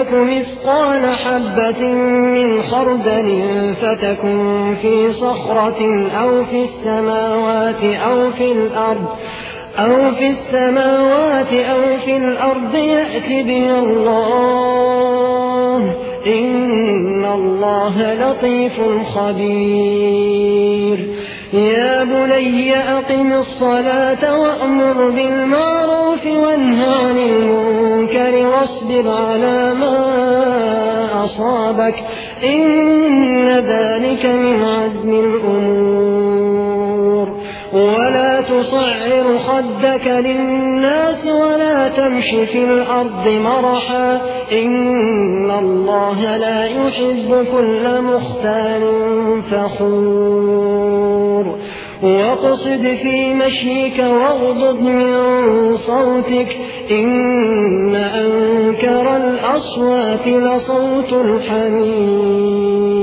تك مثقال حبة من خردل فتكن في صخرة أو في السماوات أو في الأرض أو في السماوات أو في الأرض يأت بها الله. إن الله لطيف خبير. يا بني أقم الصلاة وأمر بالمعروف وانه عن المنكر واصبر على ما أصابك. إن ذلك من عزم الأمور. ولا تصعر خدك للناس ولا تمش في الأرض مرحا. إن الله لا يحب كل مختال فخور. واقصد في مشيك واغضض من صوتك إن أنكر الأصوات لصوت الحميد